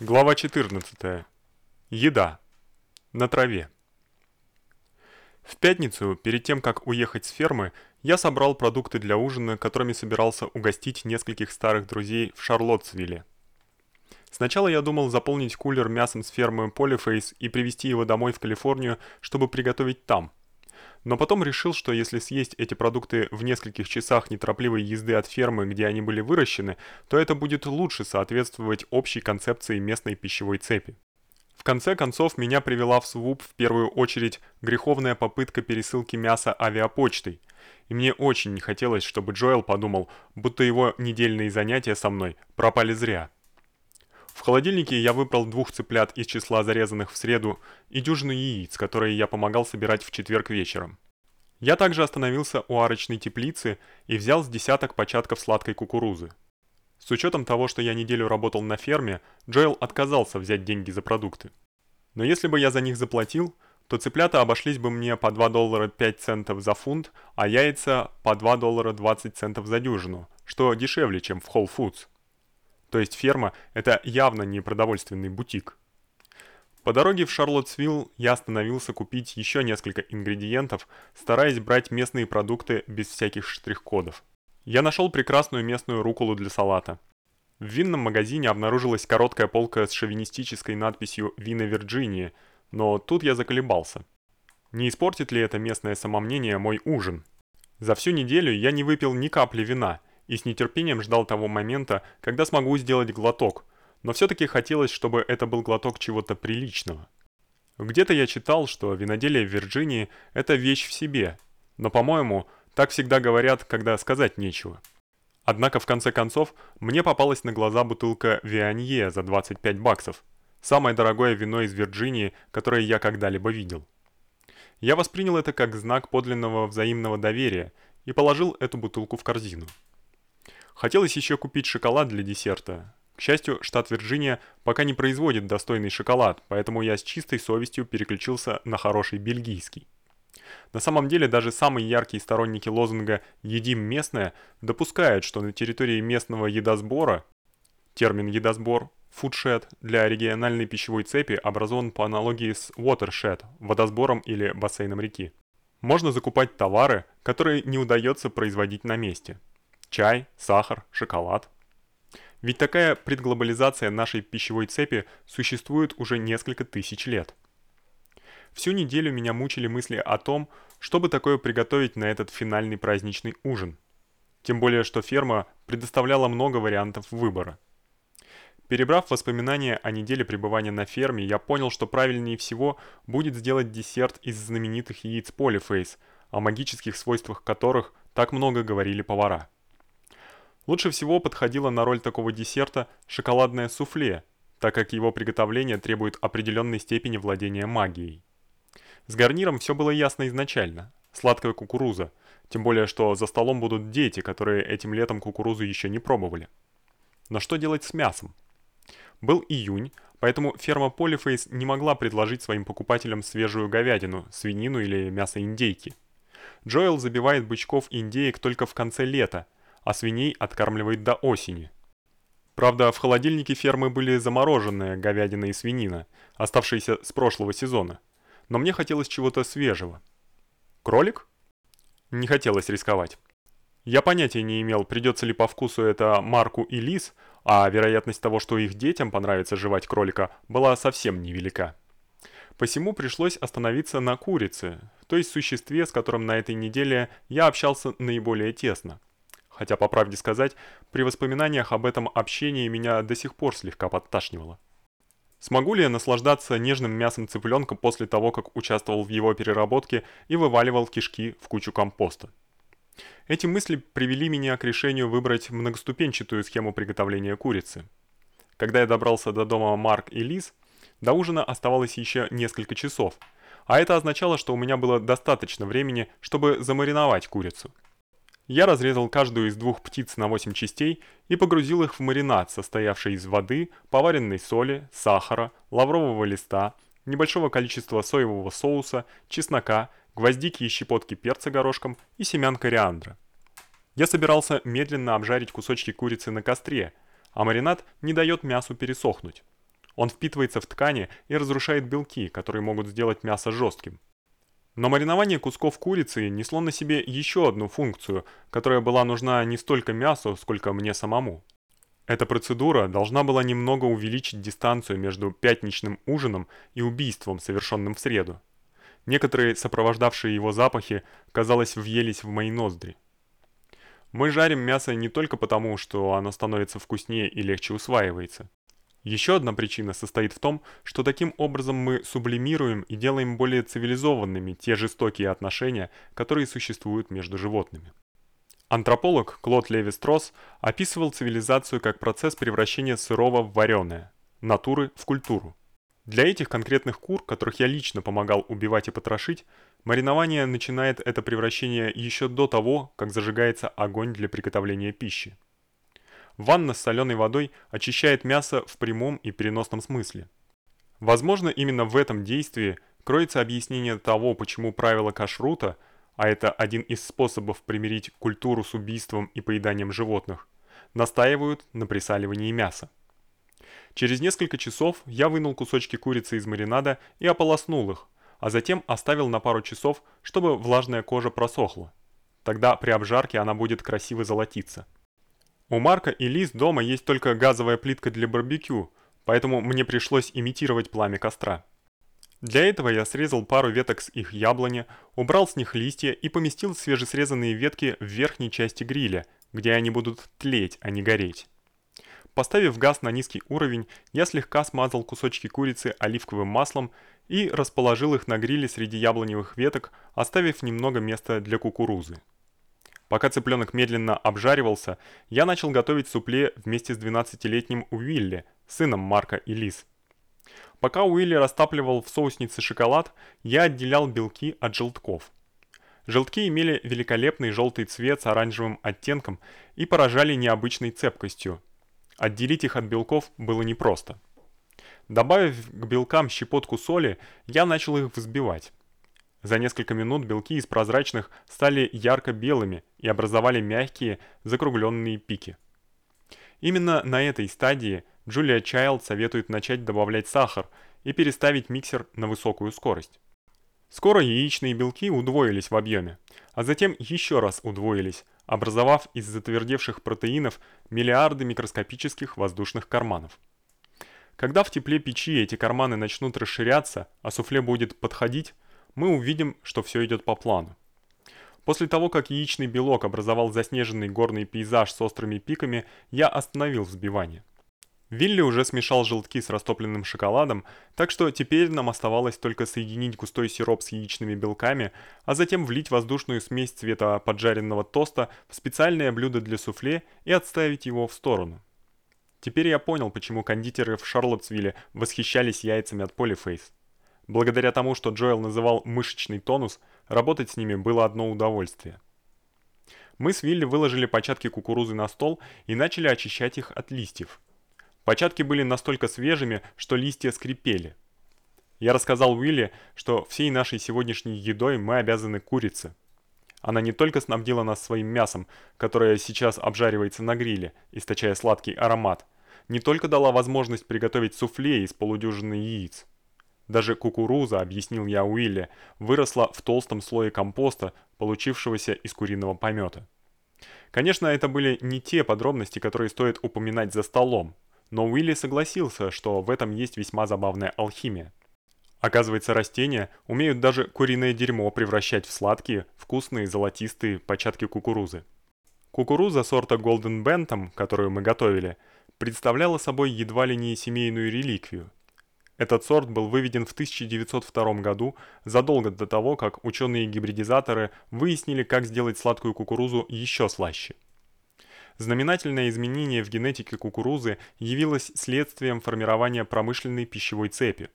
Глава 14. Еда. На траве. В пятницу, перед тем как уехать с фермы, я собрал продукты для ужина, которыми собирался угостить нескольких старых друзей в Шарлоттсвилле. Сначала я думал заполнить кулер мясом с фермы Polyface и привезти его домой в Калифорнию, чтобы приготовить там. Но потом решил, что если съесть эти продукты в нескольких часах неторопливой езды от фермы, где они были выращены, то это будет лучше соответствовать общей концепции местной пищевой цепи. В конце концов, меня привела в СВУП в первую очередь греховная попытка пересылки мяса авиапочтой. И мне очень не хотелось, чтобы Джоэл подумал, будто его недельные занятия со мной пропали зря. В холодильнике я выбрал двух цыплят из числа зарезанных в среду и дюжину яиц, которые я помогал собирать в четверг вечером. Я также остановился у арочной теплицы и взял с десяток початков сладкой кукурузы. С учетом того, что я неделю работал на ферме, Джоэл отказался взять деньги за продукты. Но если бы я за них заплатил, то цыплята обошлись бы мне по 2 доллара 5 центов за фунт, а яйца по 2 доллара 20 центов за дюжину, что дешевле, чем в Whole Foods. То есть ферма это явно не продовольственный бутик. По дороге в Шарлоттсвилл я остановился купить еще несколько ингредиентов, стараясь брать местные продукты без всяких штрих-кодов. Я нашел прекрасную местную рукколу для салата. В винном магазине обнаружилась короткая полка с шовинистической надписью «Вина Вирджинии», но тут я заколебался. Не испортит ли это местное самомнение мой ужин? За всю неделю я не выпил ни капли вина – и с нетерпением ждал того момента, когда смогу сделать глоток, но все-таки хотелось, чтобы это был глоток чего-то приличного. Где-то я читал, что виноделие в Вирджинии – это вещь в себе, но, по-моему, так всегда говорят, когда сказать нечего. Однако, в конце концов, мне попалась на глаза бутылка Вианье за 25 баксов. Самое дорогое вино из Вирджинии, которое я когда-либо видел. Я воспринял это как знак подлинного взаимного доверия и положил эту бутылку в корзину. Хотелось еще купить шоколад для десерта. К счастью, штат Вирджиния пока не производит достойный шоколад, поэтому я с чистой совестью переключился на хороший бельгийский. На самом деле даже самые яркие сторонники лозунга «Едим местное» допускают, что на территории местного едосбора, термин «едосбор» Фудшед для региональной пищевой цепи образован по аналогии с watershed, водосбором или бассейном реки. Можно закупать товары, которые не удается производить на месте. Чай, сахар, шоколад. Ведь такая предглобализация нашей пищевой цепи существует уже несколько тысяч лет. Всю неделю меня мучили мысли о том, чтобы такое приготовить на этот финальный праздничный ужин. Тем более, что ферма предоставляла много вариантов выбора. Перебрав воспоминания о неделе пребывания на ферме, я понял, что правильнее всего будет сделать десерт из знаменитых яиц Polyface, о магических свойствах которых так много говорили повара. Лучше всего подходило на роль такого десерта шоколадное суфле, так как его приготовление требует определенной степени владения магией. С гарниром все было ясно изначально. Сладкая кукуруза, тем более что за столом будут дети, которые этим летом кукурузу еще не пробовали. Но что делать с мясом? Был июнь, поэтому ферма Polyface не могла предложить своим покупателям свежую говядину, свинину или мясо индейки. Джоэл забивает бычков индеек только в конце лета, а свиней откармливает до осени. Правда, в холодильнике фермы были замороженная говядина и свинина, оставшиеся с прошлого сезона. Но мне хотелось чего-то свежего. Кролик? Не хотелось рисковать. Я понятия не имел, придется ли по вкусу это Марку и Лис, а вероятность того, что их детям понравится жевать кролика, была совсем невелика. Посему пришлось остановиться на курице, то есть существе, с которым на этой неделе я общался наиболее тесно хотя по правде сказать, при воспоминаниях об этом общении меня до сих пор слегка подташнивало. Смогу ли я наслаждаться нежным мясом цыпленка после того, как участвовал в его переработке и вываливал кишки в кучу компоста? Эти мысли привели меня к решению выбрать многоступенчатую схему приготовления курицы. Когда я добрался до дома Марк и Лиз, до ужина оставалось еще несколько часов, а это означало, что у меня было достаточно времени, чтобы замариновать курицу. Я разрезал каждую из двух птиц на 8 частей и погрузил их в маринад, состоявший из воды, поваренной соли, сахара, лаврового листа, небольшого количества соевого соуса, чеснока, гвоздики и щепотки перца горошком и семян кориандра. Я собирался медленно обжарить кусочки курицы на костре, а маринад не дает мясу пересохнуть. Он впитывается в ткани и разрушает белки, которые могут сделать мясо жестким. Но маринование кусков курицы несло на себе еще одну функцию, которая была нужна не столько мясу, сколько мне самому. Эта процедура должна была немного увеличить дистанцию между пятничным ужином и убийством, совершенным в среду. Некоторые сопровождавшие его запахи, казалось, въелись в мои ноздри. Мы жарим мясо не только потому, что оно становится вкуснее и легче усваивается. Еще одна причина состоит в том, что таким образом мы сублимируем и делаем более цивилизованными те жестокие отношения, которые существуют между животными. Антрополог Клод Леви-Стросс описывал цивилизацию как процесс превращения сырого в вареное, натуры в культуру. Для этих конкретных кур, которых я лично помогал убивать и потрошить, маринование начинает это превращение еще до того, как зажигается огонь для приготовления пищи. Ванна с соленой водой очищает мясо в прямом и переносном смысле. Возможно, именно в этом действии кроется объяснение того, почему правила кашрута, а это один из способов примирить культуру с убийством и поеданием животных, настаивают на присаливании мяса. Через несколько часов я вынул кусочки курицы из маринада и ополоснул их, а затем оставил на пару часов, чтобы влажная кожа просохла. Тогда при обжарке она будет красиво золотиться. У Марка и Лиз дома есть только газовая плитка для барбекю, поэтому мне пришлось имитировать пламя костра. Для этого я срезал пару веток с их яблони, убрал с них листья и поместил свежесрезанные ветки в верхней части гриля, где они будут тлеть, а не гореть. Поставив газ на низкий уровень, я слегка смазал кусочки курицы оливковым маслом и расположил их на гриле среди яблоневых веток, оставив немного места для кукурузы. Пока цыпленок медленно обжаривался, я начал готовить супле вместе с 12-летним Уилли, сыном Марка и Лиз. Пока Уилли растапливал в соуснице шоколад, я отделял белки от желтков. Желтки имели великолепный желтый цвет с оранжевым оттенком и поражали необычной цепкостью. Отделить их от белков было непросто. Добавив к белкам щепотку соли, я начал их взбивать. За несколько минут белки из прозрачных стали ярко-белыми и образовали мягкие, закругленные пики. Именно на этой стадии Джулия Чайлд советует начать добавлять сахар и переставить миксер на высокую скорость. Скоро яичные белки удвоились в объеме, а затем еще раз удвоились, образовав из затвердевших протеинов миллиарды микроскопических воздушных карманов. Когда в тепле печи эти карманы начнут расширяться, а суфле будет подходить, мы увидим, что все идет по плану. После того, как яичный белок образовал заснеженный горный пейзаж с острыми пиками, я остановил взбивание. Вилли уже смешал желтки с растопленным шоколадом, так что теперь нам оставалось только соединить густой сироп с яичными белками, а затем влить воздушную смесь цвета поджаренного тоста в специальное блюдо для суфле и отставить его в сторону. Теперь я понял, почему кондитеры в Шарлоттсвилле восхищались яйцами от Polyface. Благодаря тому, что Джоэл называл мышечный тонус, работать с ними было одно удовольствие. Мы с Вилли выложили початки кукурузы на стол и начали очищать их от листьев. Початки были настолько свежими, что листья скрипели. Я рассказал Уилли, что всей нашей сегодняшней едой мы обязаны курице. Она не только снабдила нас своим мясом, которое сейчас обжаривается на гриле, источая сладкий аромат, не только дала возможность приготовить суфле из полудюжины яиц. Даже кукуруза, объяснил я Уилле, выросла в толстом слое компоста, получившегося из куриного помета. Конечно, это были не те подробности, которые стоит упоминать за столом, но Уилли согласился, что в этом есть весьма забавная алхимия. Оказывается, растения умеют даже куриное дерьмо превращать в сладкие, вкусные золотистые початки кукурузы. Кукуруза сорта Golden Bantam, которую мы готовили, представляла собой едва ли не семейную реликвию. Этот сорт был выведен в 1902 году, задолго до того, как ученые-гибридизаторы выяснили, как сделать сладкую кукурузу еще слаще. Знаменательное изменение в генетике кукурузы явилось следствием формирования промышленной пищевой цепи.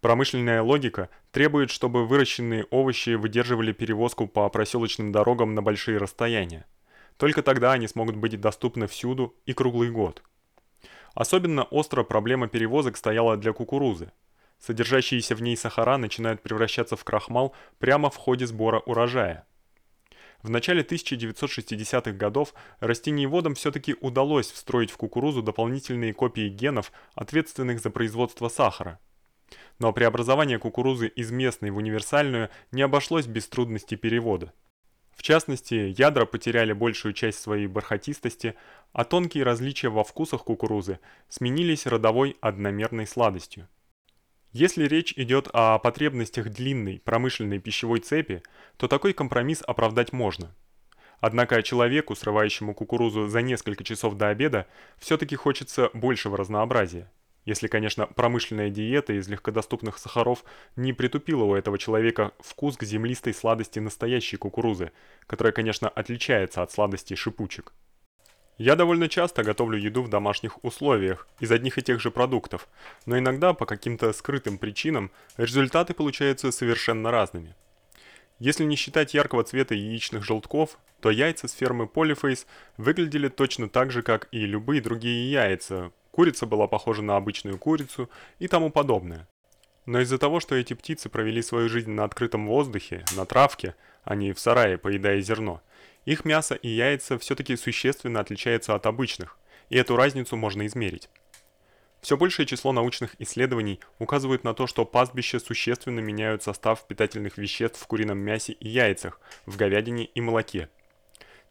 Промышленная логика требует, чтобы выращенные овощи выдерживали перевозку по проселочным дорогам на большие расстояния. Только тогда они смогут быть доступны всюду и круглый год. Особенно остро проблема перевозок стояла для кукурузы. Содержащиеся в ней сахара начинают превращаться в крахмал прямо в ходе сбора урожая. В начале 1960-х годов растениеводам всё-таки удалось встроить в кукурузу дополнительные копии генов, ответственных за производство сахара. Но преобразование кукурузы из местной в универсальную не обошлось без трудностей перевода. В частности, ядра потеряли большую часть своей бархатистости, а тонкие различия во вкусах кукурузы сменились родовой одномерной сладостью. Если речь идёт о потребностях длинной промышленной пищевой цепи, то такой компромисс оправдать можно. Однако человеку, срывающему кукурузу за несколько часов до обеда, всё-таки хочется большего разнообразия. Если, конечно, промышленная диета из легкодоступных сахаров не притупила у этого человека вкус к землистой сладости настоящей кукурузы, которая, конечно, отличается от сладости шипучек. Я довольно часто готовлю еду в домашних условиях из одних и тех же продуктов, но иногда по каким-то скрытым причинам результаты получаются совершенно разными. Если не считать яркого цвета яичных желтков, то яйца с фермы Polyface выглядели точно так же, как и любые другие яйца, курица была похожа на обычную курицу и тому подобное. Но из-за того, что эти птицы провели свою жизнь на открытом воздухе, на травке, а не в сарае, поедая зерно, их мясо и яйца всё-таки существенно отличаются от обычных, и эту разницу можно измерить. Всё большее число научных исследований указывает на то, что пастбища существенно меняют состав питательных веществ в курином мясе и яйцах, в говядине и молоке.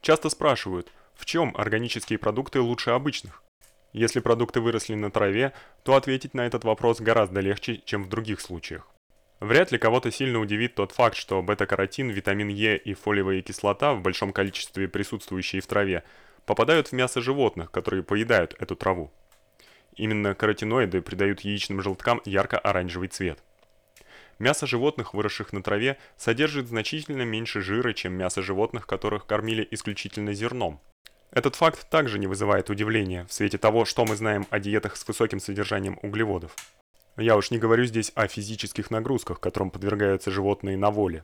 Часто спрашивают, в чём органические продукты лучше обычных? Если продукты выросли на траве, то ответить на этот вопрос гораздо легче, чем в других случаях. Вряд ли кого-то сильно удивит тот факт, что бета-каротин, витамин Е и фолиевая кислота в большом количестве присутствующие в траве попадают в мясо животных, которые поедают эту траву. Именно каротиноиды придают яичным желткам ярко-оранжевый цвет. Мясо животных, выросших на траве, содержит значительно меньше жира, чем мясо животных, которых кормили исключительно зерном. Этот факт также не вызывает удивления в свете того, что мы знаем о диетах с высоким содержанием углеводов. Я уж не говорю здесь о физических нагрузках, которым подвергаются животные на воле.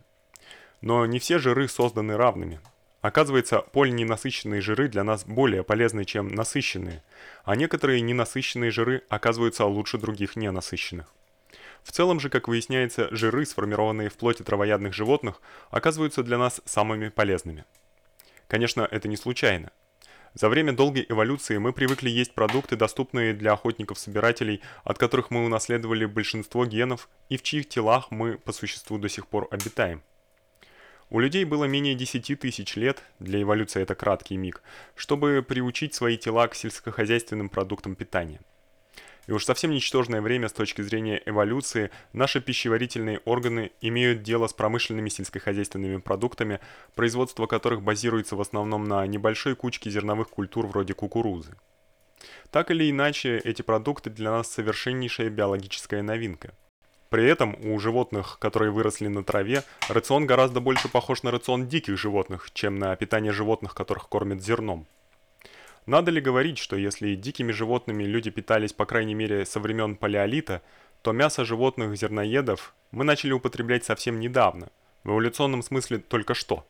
Но не все жиры созданы равными. Оказывается, полиненасыщенные жиры для нас более полезны, чем насыщенные, а некоторые ненасыщенные жиры оказываются лучше других ненасыщенных. В целом же, как выясняется, жиры, сформированные в плоти травоядных животных, оказываются для нас самыми полезными. Конечно, это не случайно. За время долгой эволюции мы привыкли есть продукты, доступные для охотников-собирателей, от которых мы унаследовали большинство генов и в чьих телах мы по существу до сих пор обитаем. У людей было менее 10 тысяч лет, для эволюции это краткий миг, чтобы приучить свои тела к сельскохозяйственным продуктам питания. И уж совсем ничтожное время с точки зрения эволюции наши пищеварительные органы имеют дело с промышленными сельскохозяйственными продуктами, производство которых базируется в основном на небольшой кучке зерновых культур вроде кукурузы. Так или иначе, эти продукты для нас совершеннейшая биологическая новинка. При этом у животных, которые выросли на траве, рацион гораздо больше похож на рацион диких животных, чем на питание животных, которых кормят зерном. Надо ли говорить, что если дикими животными люди питались по крайней мере со времен палеолита, то мясо животных зерноедов мы начали употреблять совсем недавно, в эволюционном смысле только что.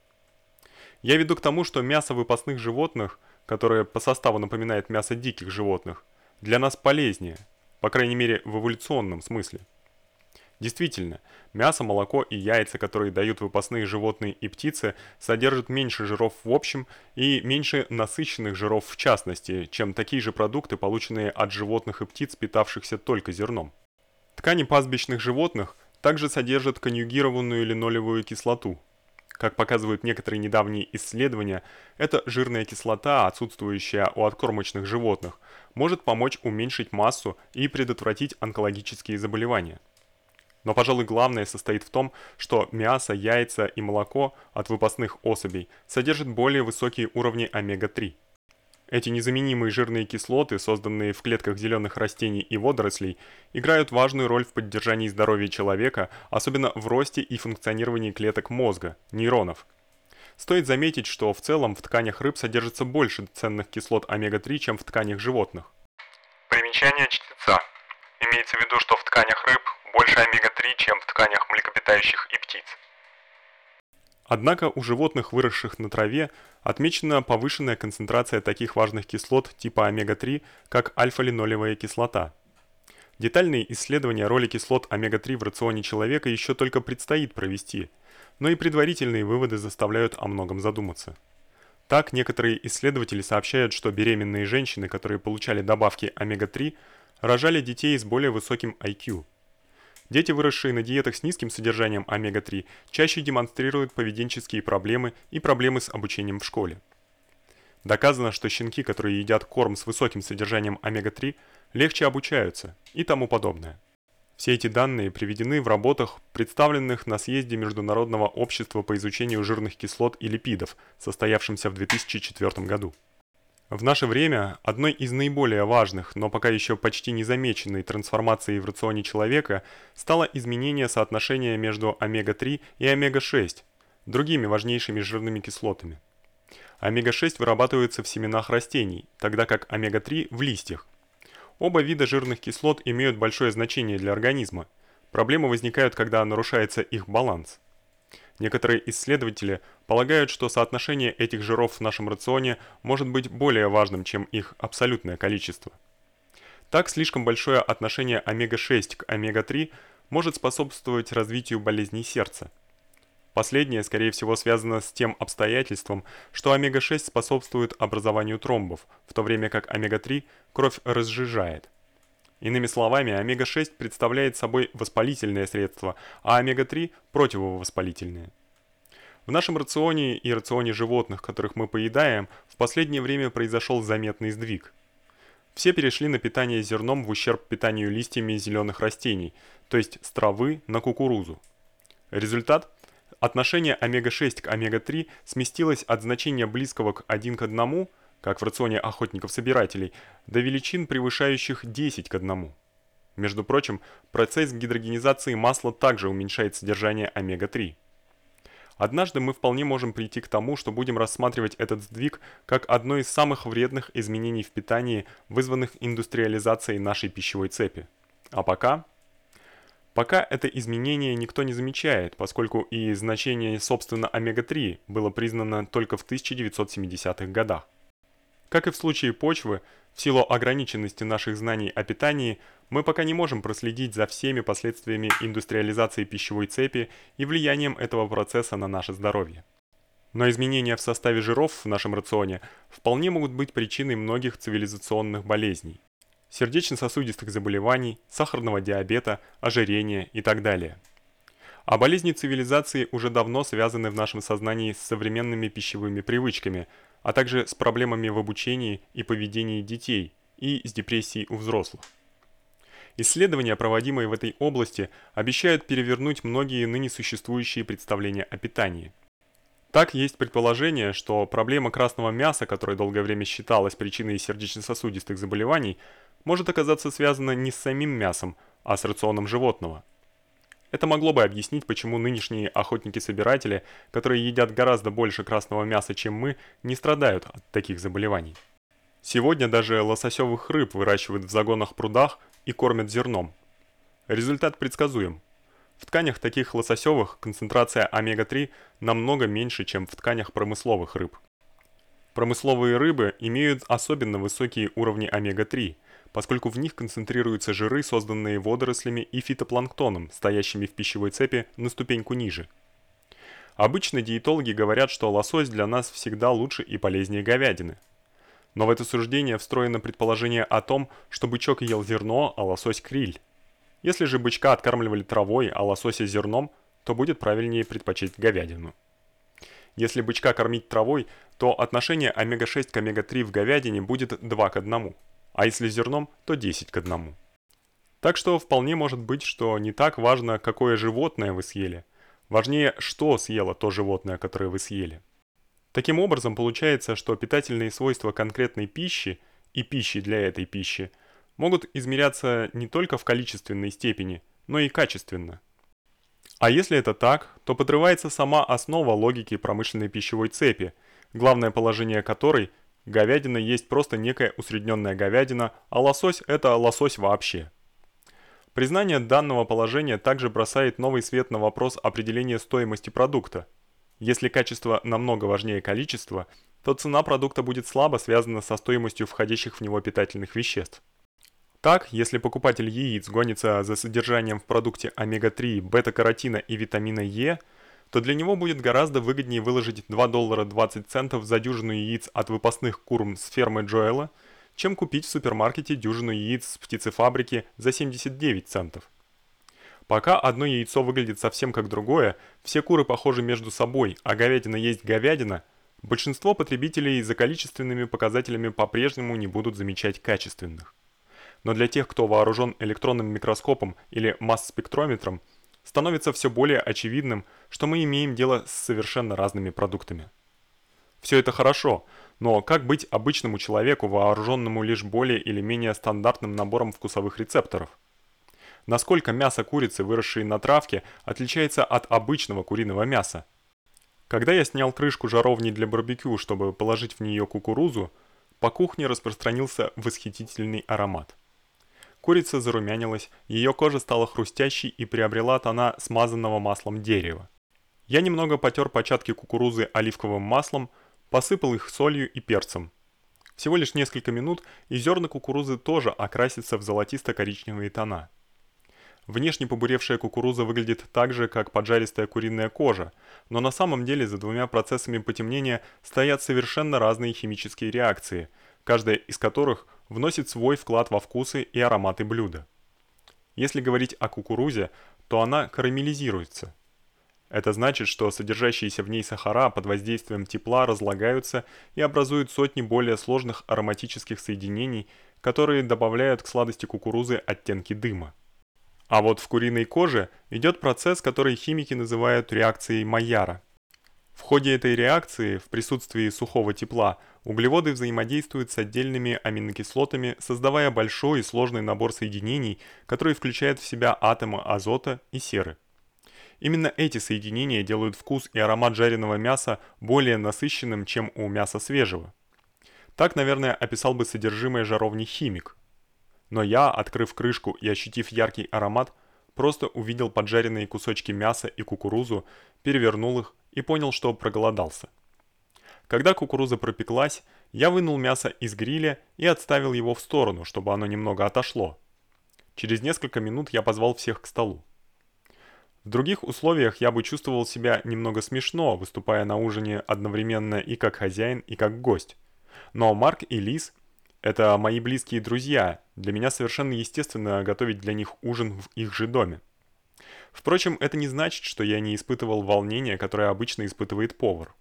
Я веду к тому, что мясо выпасных животных, которое по составу напоминает мясо диких животных, для нас полезнее, по крайней мере в эволюционном смысле. Действительно, мясо, молоко и яйца, которые дают выпасные животные и птицы, содержат меньше жиров в общем и меньше насыщенных жиров в частности, чем такие же продукты, полученные от животных и птиц, питавшихся только зерном. Ткани пастбищных животных также содержат конъюгированную линолевую кислоту. Как показывают некоторые недавние исследования, эта жирная кислота, отсутствующая у откормочных животных, может помочь уменьшить массу и предотвратить онкологические заболевания. Но, пожалуй, главное состоит в том, что мясо, яйца и молоко от выпасных особей содержат более высокие уровни омега-3. Эти незаменимые жирные кислоты, созданные в клетках зеленых растений и водорослей, играют важную роль в поддержании здоровья человека, особенно в росте и функционировании клеток мозга, нейронов. Стоит заметить, что в целом в тканях рыб содержится больше ценных кислот омега-3, чем в тканях животных. Примечание чтеца. Имеется в виду, что в тканях рыб больше омега-3, чем в тканях млекопитающих и птиц. Однако у животных, выросших на траве, отмечена повышенная концентрация таких важных кислот типа омега-3, как альфа-линолевая кислота. Детальные исследования роли кислот омега-3 в рационе человека еще только предстоит провести. но и предварительные выводы заставляют о многом задуматься. Так, некоторые исследователи сообщают, что беременные женщины, которые получали добавки омега-3, рожали детей с более высоким IQ. Дети, выросшие на диетах с низким содержанием омега-3, чаще демонстрируют поведенческие проблемы и проблемы с обучением в школе. Доказано, что щенки, которые едят корм с высоким содержанием омега-3, легче обучаются и тому подобное. Все эти данные приведены в работах, представленных на съезде Международного общества по изучению жирных кислот и липидов, состоявшемся в 2004 году. В наше время одной из наиболее важных, но пока еще почти незамеченной трансформацией в рационе человека стало изменение соотношения между омега-3 и омега-6, другими важнейшими жирными кислотами. Омега-6 вырабатывается в семенах растений, тогда как омега-3 в листьях. Оба вида жирных кислот имеют большое значение для организма. Проблемы возникают, когда нарушается их баланс. Некоторые исследователи полагают, что соотношение этих жиров в нашем рационе может быть более важным, чем их абсолютное количество. Так, слишком большое отношение омега-6 к омега-3 может способствовать развитию болезней сердца. Последнее, скорее всего, связано с тем обстоятельством, что омега-6 способствует образованию тромбов, в то время как омега-3 кровь разжижает. Иными словами, омега-6 представляет собой воспалительное средство, а омега-3 противовоспалительное. В нашем рационе и рационе животных, которых мы поедаем, в последнее время произошел заметный сдвиг. Все перешли на питание зерном в ущерб питанию листьями зеленых растений, то есть с травы на кукурузу. Результат отношение омега-6 к омега-3 сместилось от значения близкого к 1 к 1 как в рационе охотников-собирателей, до величин, превышающих 10 к 1. Между прочим, процесс гидрогенизации масла также уменьшает содержание омега-3. Однажды мы вполне можем прийти к тому, что будем рассматривать этот сдвиг как одно из самых вредных изменений в питании, вызванных индустриализацией нашей пищевой цепи. А пока Пока это изменение никто не замечает, поскольку и значение собственно омега-3 было признано только в 1970-х годах. Как и в случае почвы, в силу ограниченности наших знаний о питании, мы пока не можем проследить за всеми последствиями индустриализации пищевой цепи и влиянием этого процесса на наше здоровье. Но изменения в составе жиров в нашем рационе вполне могут быть причиной многих цивилизационных болезней. Сердечно-сосудистых заболеваний, сахарного диабета, ожирения и так далее. А болезни цивилизации уже давно связаны в нашем сознании с современными пищевыми привычками – а также с проблемами в обучении и поведении детей и с депрессией у взрослых. Исследования, проводимые в этой области, обещают перевернуть многие ныне существующие представления о питании. Так есть предположение, что проблема красного мяса, которая долгое время считалась причиной сердечно-сосудистых заболеваний, может оказаться связана не с самим мясом, а с рационом животного. Это могло бы объяснить, почему нынешние охотники-собиратели, которые едят гораздо больше красного мяса, чем мы, не страдают от таких заболеваний. Сегодня даже лососевых рыб выращивают в загонах-прудах и кормят зерном. Результат предсказуем. В тканях таких лососевых концентрация омега-3 намного меньше, чем в тканях промысловых рыб. Промысловые рыбы имеют особенно высокие уровни омега-3 – поскольку в них концентрируются жиры, созданные водорослями и фитопланктоном, стоящими в пищевой цепи на ступеньку ниже. Обычно диетологи говорят, что лосось для нас всегда лучше и полезнее говядины. Но в это суждение встроено предположение о том, что бычок ел зерно, а лосось криль. Если же бычка откармливали травой, а лосося зерном, то будет правильнее предпочесть говядину. Если бычка кормить травой, то отношение омега-6 к омега-3 в говядине будет 2 к 1 а если зерном, то 10 к 1. Так что вполне может быть, что не так важно, какое животное вы съели. Важнее, что съело то животное, которое вы съели. Таким образом, получается, что питательные свойства конкретной пищи и пищи для этой пищи могут измеряться не только в количественной степени, но и качественно. А если это так, то подрывается сама основа логики промышленной пищевой цепи, главное положение которой Говядина есть просто некая усредненная говядина, а лосось это лосось вообще. Признание данного положения также бросает новый свет на вопрос определения стоимости продукта. Если качество намного важнее количества, то цена продукта будет слабо связана со стоимостью входящих в него питательных веществ. Так, если покупатель яиц гонится за содержанием в продукте омега-3, бета-каротина и витамина Е, то для него будет гораздо выгоднее выложить 2 доллара 20 центов за дюжину яиц от выпасных кур с фермы Джоэла, чем купить в супермаркете дюжину яиц с птицефабрики за 79 центов. Пока одно яйцо выглядит совсем как другое, все куры похожи между собой, а говядина есть говядина, большинство потребителей за количественными показателями по-прежнему не будут замечать качественных. Но для тех, кто вооружен электронным микроскопом или масс-спектрометром, становится все более очевидным, что мы имеем дело с совершенно разными продуктами. Все это хорошо, но как быть обычному человеку, вооруженному лишь более или менее стандартным набором вкусовых рецепторов? Насколько мясо курицы, выросшей на травке, отличается от обычного куриного мяса? Когда я снял крышку жаровни для барбекю, чтобы положить в нее кукурузу, по кухне распространился восхитительный аромат. Курица зарумянилась, ее кожа стала хрустящей и приобрела тона смазанного маслом дерева. Я немного потер початки кукурузы оливковым маслом, посыпал их солью и перцем. Всего лишь несколько минут, и зерна кукурузы тоже окрасятся в золотисто-коричневые тона. Внешне побуревшая кукуруза выглядит так же, как поджаристая куриная кожа, но на самом деле за двумя процессами потемнения стоят совершенно разные химические реакции, каждая из которых – вносит свой вклад во вкусы и ароматы блюда. Если говорить о кукурузе, то она карамелизируется. Это значит, что содержащиеся в ней сахара под воздействием тепла разлагаются и образуют сотни более сложных ароматических соединений, которые добавляют к сладости кукурузы оттенки дыма. А вот в куриной коже идет процесс, который химики называют реакцией Майяра – в ходе этой реакции в присутствии сухого тепла углеводы взаимодействуют с отдельными аминокислотами, создавая большой и сложный набор соединений, который включает в себя атомы азота и серы. Именно эти соединения делают вкус и аромат жареного мяса более насыщенным, чем у мяса свежего. Так, наверное, описал бы содержимое жаровни химик. Но я, открыв крышку и ощутив яркий аромат, просто увидел поджаренные кусочки мяса и кукурузу, перевернул их и понял, что проголодался. Когда кукуруза пропеклась, я вынул мясо из гриля и отставил его в сторону, чтобы оно немного отошло. Через несколько минут я позвал всех к столу. В других условиях я бы чувствовал себя немного смешно, выступая на ужине одновременно и как хозяин, и как гость. Но Марк и Лиз это мои близкие друзья. Для меня совершенно естественно готовить для них ужин в их же доме. Впрочем, это не значит, что я не испытывал волнения, которое обычно испытывает повар.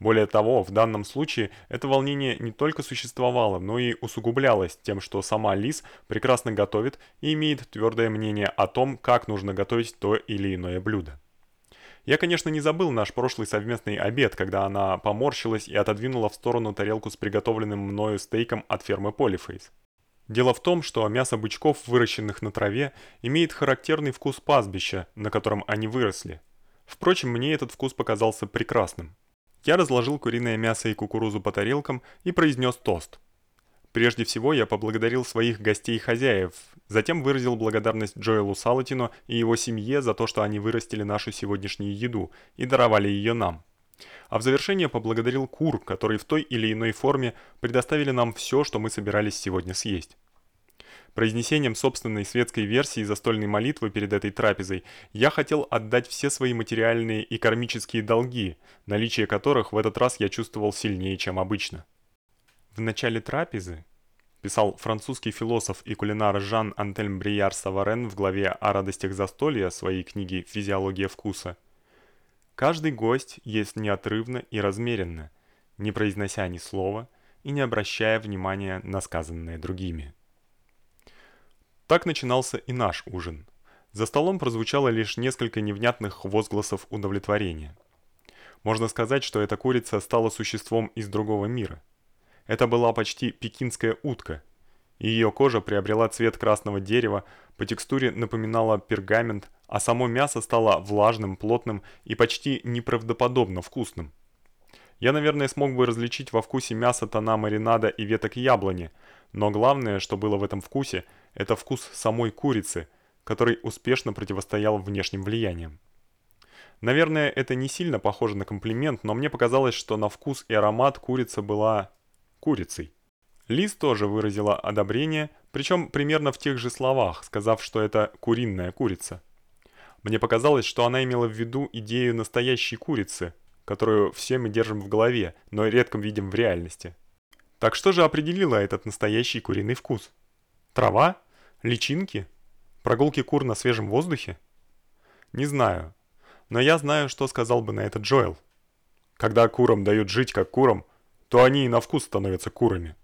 Более того, в данном случае это волнение не только существовало, но и усугублялось тем, что сама Лиз прекрасно готовит и имеет твердое мнение о том, как нужно готовить то или иное блюдо. Я, конечно, не забыл наш прошлый совместный обед, когда она поморщилась и отодвинула в сторону тарелку с приготовленным мною стейком от фермы Polyface. Дело в том, что мясо бычков, выращенных на траве, имеет характерный вкус пастбища, на котором они выросли. Впрочем, мне этот вкус показался прекрасным. Я разложил куриное мясо и кукурузу по тарелкам и произнес тост. Прежде всего я поблагодарил своих гостей-хозяев, затем выразил благодарность Джоэлу Салатину и его семье за то, что они вырастили нашу сегодняшнюю еду и даровали ее нам. А в завершение поблагодарил кур, которые в той или иной форме предоставили нам все, что мы собирались сегодня съесть. Произнесением собственной светской версии застольной молитвы перед этой трапезой я хотел отдать все свои материальные и кармические долги, наличие которых в этот раз я чувствовал сильнее, чем обычно. В начале трапезы, писал французский философ и кулинар Жан-Антельм Бриар Саварен в главе о радостях застолья своей книги Физиология вкуса, Каждый гость ест неотрывно и размеренно, не произнося ни слова и не обращая внимания на сказанное другими. Так начинался и наш ужин. За столом прозвучало лишь несколько невнятных возгласов удовлетворения. Можно сказать, что эта курица стала существом из другого мира. Это была почти пекинская утка, ее кожа приобрела цвет красного дерева, по текстуре напоминала пергамент, а само мясо стало влажным, плотным и почти неправдоподобно вкусным. Я, наверное, смог бы различить во вкусе мяса тона маринада и веток яблони, но главное, что было в этом вкусе, это вкус самой курицы, который успешно противостоял внешним влияниям. Наверное, это не сильно похоже на комплимент, но мне показалось, что на вкус и аромат курица была курицей. Лиз тоже выразила одобрение, причем примерно в тех же словах, сказав, что это куриная курица. Мне показалось, что она имела в виду идею настоящей курицы, которую все мы держим в голове, но редко видим в реальности. Так что же определило этот настоящий куриный вкус? Трава? Личинки? Прогулки кур на свежем воздухе? Не знаю. Но я знаю, что сказал бы на это Джоэл. Когда курам дают жить как курам, то они и на вкус становятся курами.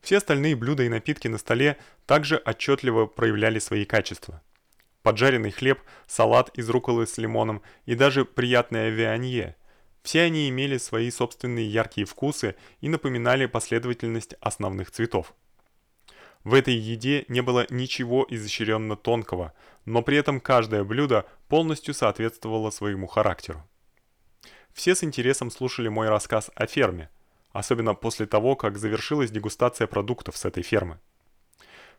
Все остальные блюда и напитки на столе также отчетливо проявляли свои качества. Поджаренный хлеб, салат из рукколы с лимоном и даже приятное вианье – все они имели свои собственные яркие вкусы и напоминали последовательность основных цветов. В этой еде не было ничего изощренно тонкого, но при этом каждое блюдо полностью соответствовало своему характеру. Все с интересом слушали мой рассказ о ферме, особенно после того, как завершилась дегустация продуктов с этой фермы.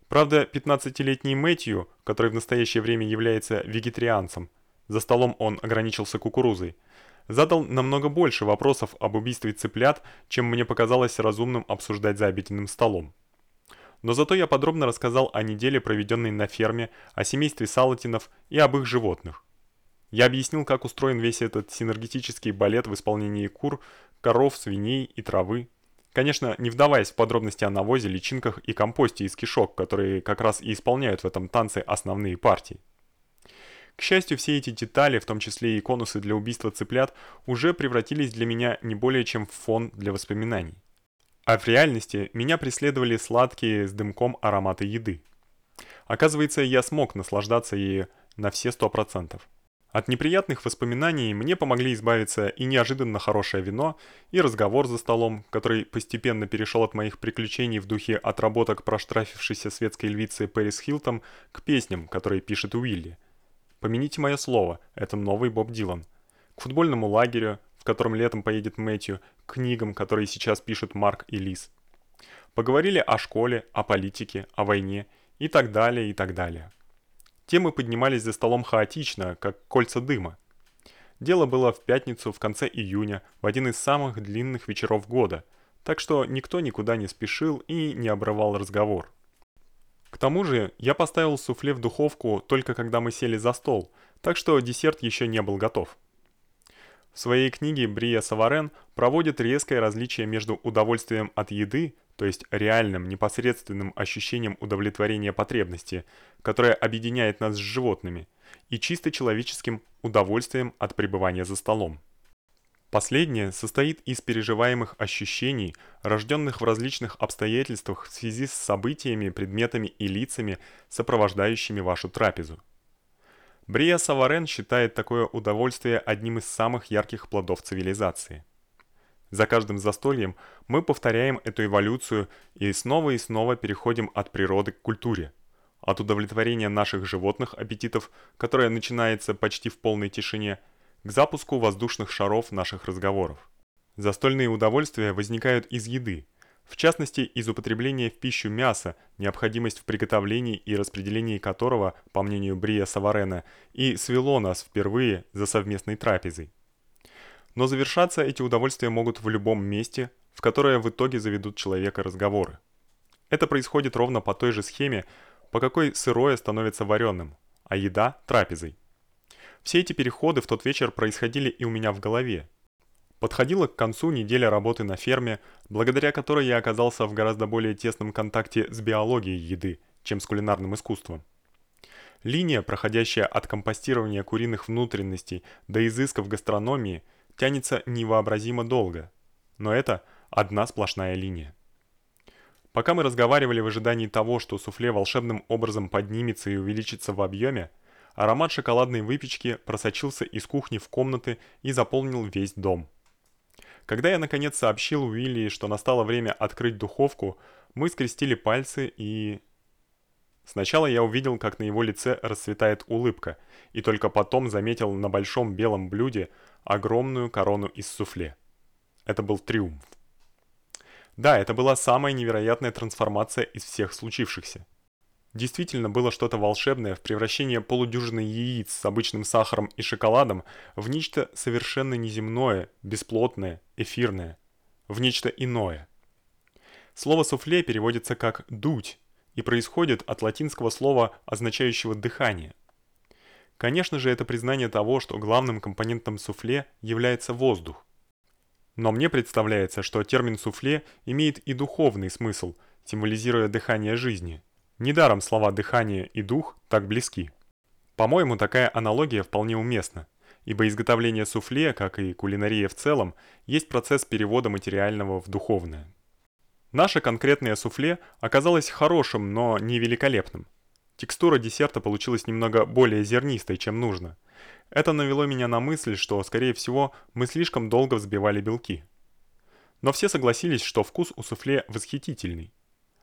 Правда, 15-летний Мэтью, который в настоящее время является вегетарианцем, за столом он ограничился кукурузой – задал намного больше вопросов об убийстве цыплят, чем мне показалось разумным обсуждать за обеденным столом. Но зато я подробно рассказал о неделе, проведенной на ферме, о семействе Салатинов и об их животных. Я объяснил, как устроен весь этот синергетический балет в исполнении кур, коров, свиней и травы. Конечно, не вдаваясь в подробности о навозе, личинках и компосте из кишок, которые как раз и исполняют в этом танце основные партии. К счастью, все эти детали, в том числе и конусы для убийства цыплят, уже превратились для меня не более чем в фон для воспоминаний. А в реальности меня преследовали сладкие с дымком ароматы еды. Оказывается, я смог наслаждаться ею на все сто процентов. От неприятных воспоминаний мне помогли избавиться и неожиданно хорошее вино, и разговор за столом, который постепенно перешел от моих приключений в духе отработок проштрафившейся светской львицы Пэрис Хилтон к песням, которые пишет Уилли – Помяните мое слово, это новый Боб Дилан. К футбольному лагерю, в котором летом поедет Мэтью, к книгам, которые сейчас пишут Марк и Лиз. Поговорили о школе, о политике, о войне и так далее, и так далее. Темы поднимались за столом хаотично, как кольца дыма. Дело было в пятницу в конце июня, в один из самых длинных вечеров года, так что никто никуда не спешил и не обрывал разговор. К тому же, я поставил суфле в духовку только когда мы сели за стол, так что десерт еще не был готов. В своей книге Брия Саварен проводит резкое различие между удовольствием от еды, то есть реальным непосредственным ощущением удовлетворения потребности, которое объединяет нас с животными, и чисто человеческим удовольствием от пребывания за столом. Последнее состоит из переживаемых ощущений, рожденных в различных обстоятельствах в связи с событиями, предметами и лицами, сопровождающими вашу трапезу. Брия Саварен считает такое удовольствие одним из самых ярких плодов цивилизации. За каждым застольем мы повторяем эту эволюцию и снова и снова переходим от природы к культуре. От удовлетворения наших животных аппетитов, которое начинается почти в полной тишине, к запуску воздушных шаров наших разговоров. Застольные удовольствия возникают из еды, в частности, из употребления в пищу мяса, необходимость в приготовлении и распределении которого, по мнению Брия Саварена, и свело нас впервые за совместной трапезой. Но завершаться эти удовольствия могут в любом месте, в которое в итоге заведут человека разговоры. Это происходит ровно по той же схеме, по какой сырое становится вареным, а еда трапезой. Все эти переходы в тот вечер происходили и у меня в голове. Подходила к концу неделя работы на ферме, благодаря которой я оказался в гораздо более тесном контакте с биологией еды, чем с кулинарным искусством. Линия, проходящая от компостирования куриных внутренностей до изысков гастрономии, тянется невообразимо долго. Но это одна сплошная линия. Пока мы разговаривали в ожидании того, что суфле волшебным образом поднимется и увеличится в объеме, Аромат шоколадной выпечки просочился из кухни в комнаты и заполнил весь дом. Когда я наконец сообщил Уилли, что настало время открыть духовку, мы скрестили пальцы и Сначала я увидел, как на его лице расцветает улыбка, и только потом заметил на большом белом блюде огромную корону из суфле. Это был триумф. Да, это была самая невероятная трансформация из всех случившихся. Действительно было что-то волшебное в превращении полудюжины яиц с обычным сахаром и шоколадом в нечто совершенно неземное, бесплотное, эфирное, в нечто иное. Слово суфле переводится как дуть и происходит от латинского слова, означающего дыхание. Конечно же, это признание того, что главным компонентом суфле является воздух. Но мне представляется, что термин суфле имеет и духовный смысл, символизируя дыхание жизни. Недаром слова дыхание и дух так близки. По-моему, такая аналогия вполне уместна, ибо изготовление суфле, как и кулинария в целом, есть процесс перевода материального в духовное. Наше конкретное суфле оказалось хорошим, но не великолепным. Текстура десерта получилась немного более зернистой, чем нужно. Это навело меня на мысль, что, скорее всего, мы слишком долго взбивали белки. Но все согласились, что вкус у суфле восхитительный.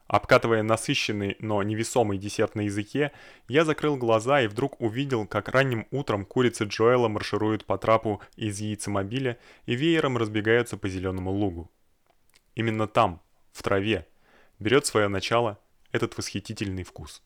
Обкатывая насыщенный, но невесомый десерт на языке, я закрыл глаза и вдруг увидел, как ранним утром курицы Джоэла маршируют по трапу из яйцемобиля и веером разбегаются по зеленому лугу. Именно там, в траве, берет свое начало этот восхитительный вкус.